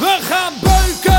We gaan beuken!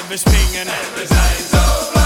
Elvis pingen. Elvis 1, 2,